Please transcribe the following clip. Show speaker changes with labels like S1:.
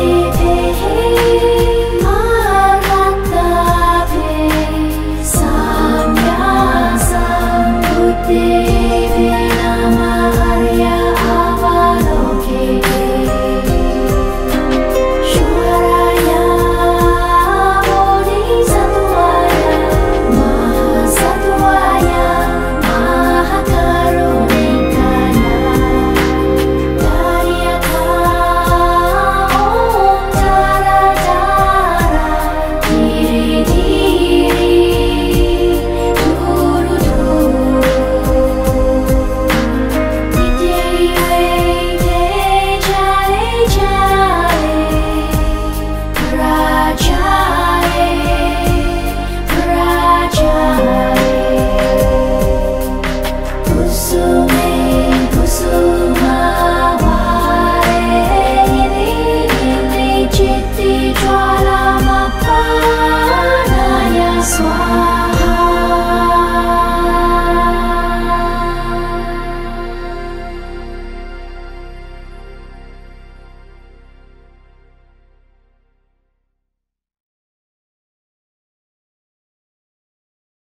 S1: see